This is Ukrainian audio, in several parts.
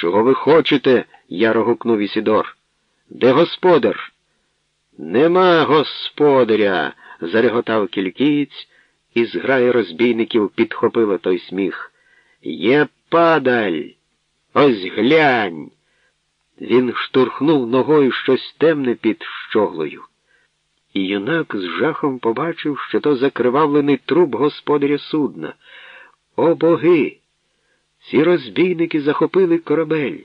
Чого ви хочете? яро гукнув Ісідор. Де господар? Нема господаря, зареготав кількієць, і зграя розбійників підхопила той сміх. Є падаль. Ось глянь. Він штурхнув ногою щось темне під щоглою. І юнак з жахом побачив, що то закривавлений труп господаря судна. О боги! Ці розбійники захопили корабель.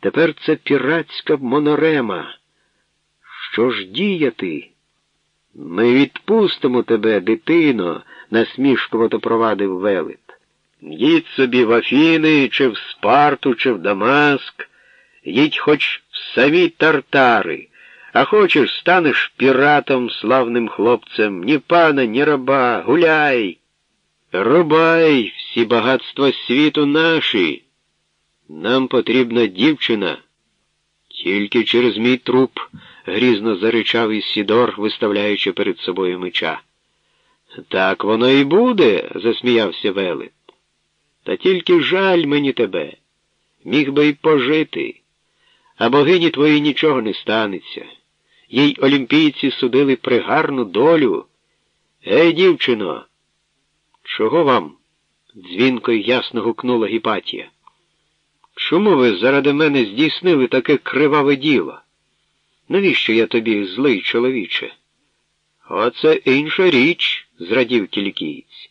Тепер це піратська монорема. Що ж діяти? Ми відпустимо тебе, дитино, насмішкувато провадив велет. Їдь собі в Афіни, чи в Спарту, чи в Дамаск, їдь хоч в самі тартари, а хочеш, станеш піратом, славним хлопцем, ні пана, ні раба, гуляй. Рубай, всі багатства світу наші. Нам потрібна дівчина. Тільки через мій труп, грізно заричав Ісідор, виставляючи перед собою меча. Так воно і буде, засміявся Велет. Та тільки жаль мені тебе. Міг би й пожити, а богині твої нічого не станеться. Їй олімпійці судили пригарну долю. Гей, дівчино, чого вам? Дзвінко й ясно гукнула Гіпатія. Чому ви заради мене здійснили таке криваве діло? Навіщо я тобі злий чоловіче? Оце інша річ, зрадів кількієць.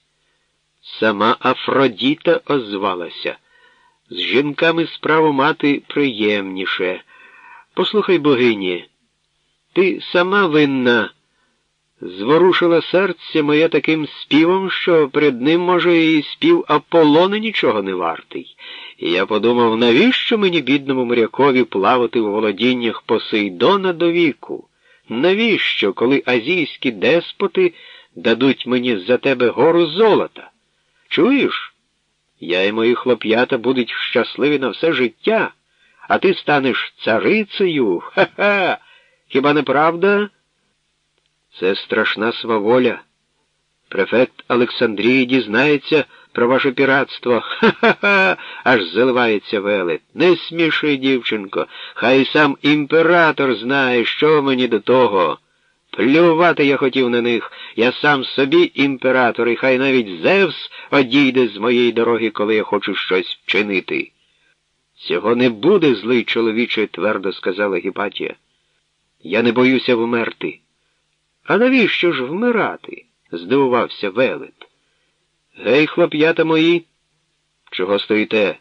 Сама Афродіта озвалася. З жінками справу мати приємніше. Послухай, богині, ти сама винна. Зворушила серце моє таким співом, що перед ним, може, і спів Аполлони нічого не вартий. І я подумав, навіщо мені, бідному морякові, плавати в володіннях Посейдона до віку? Навіщо, коли азійські деспоти дадуть мені за тебе гору золота? Чуєш? Я і мої хлоп'ята будуть щасливі на все життя, а ти станеш царицею. Ха-ха! Хіба не правда? Це страшна сваволя. Префект Олександрії дізнається про ваше піратство. Ха-ха-ха! аж заливається велет. Не сміши, дівчинко, хай сам імператор знає, що мені до того. Плювати я хотів на них. Я сам собі імператор, і хай навіть Зевс одійде з моєї дороги, коли я хочу щось вчинити. Цього не буде, злий чоловіче, твердо сказала Гіпатія. Я не боюся вмерти. А навіщо ж вмирати? здивувався велет. Гей, хлоп'ята мої, чого стоїте?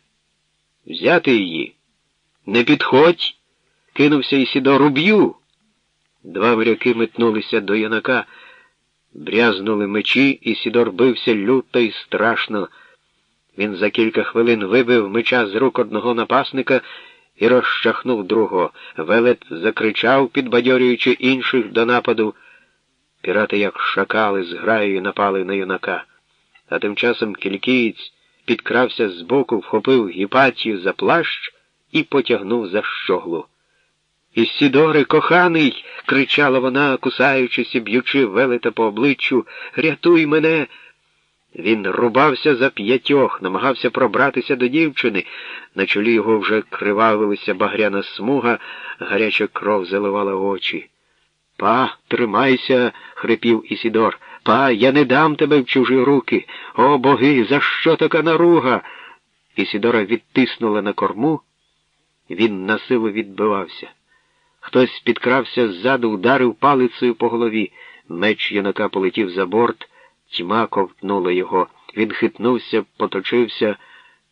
Взяти її. Не підходь, кинувся Ісідор, уб'ю. Два вряки метнулися до юнака, брязнули мечі, і Сідор бився люто і страшно. Він за кілька хвилин вибив меча з рук одного напасника і розчахнув другого. Велет закричав, підбадьорюючи інших до нападу. Пірати, як шакали, з граєю напали на юнака. А тим часом кількієць підкрався збоку, вхопив гіпатію за плащ і потягнув за щоглу. Ісідоре, коханий, кричала вона, кусаючись і б'ючи велета по обличчю, рятуй мене. Він рубався за п'ятьох, намагався пробратися до дівчини. На чолі його вже кривавилася багряна смуга, гаряча кров заливала очі. Па, тримайся, хрипів Ісідор. Па, я не дам тебе в чужі руки. О боги, за що така наруга? Ісідора відтиснула на корму. Він насилу відбивався. Хтось підкрався ззаду, ударив палицею по голові. Меч юнака полетів за борт, тьма ковтнула його. Він хитнувся, поточився,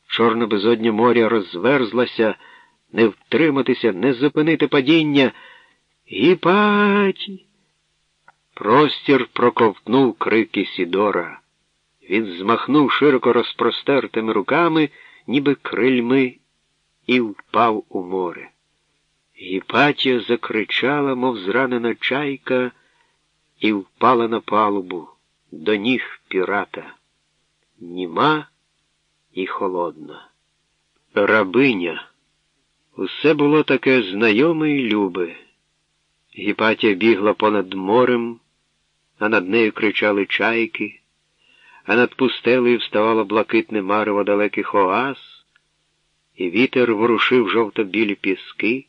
чорно безодня моря розверзлася, не втриматися, не зупинити падіння. Гіпаті. Простір проковтнув крики Сідора. Він змахнув широко розпростертими руками, ніби крильми, і впав у море. Гіпатія закричала, мов зранена чайка, і впала на палубу до ніг пірата. Німа і холодна. Рабиня. Усе було таке знайоме і любе. Гіпатія бігла понад морем, а над нею кричали чайки, а над пустелею вставало блакитне марево далеких оаз. і вітер ворушив жовто-білі піски.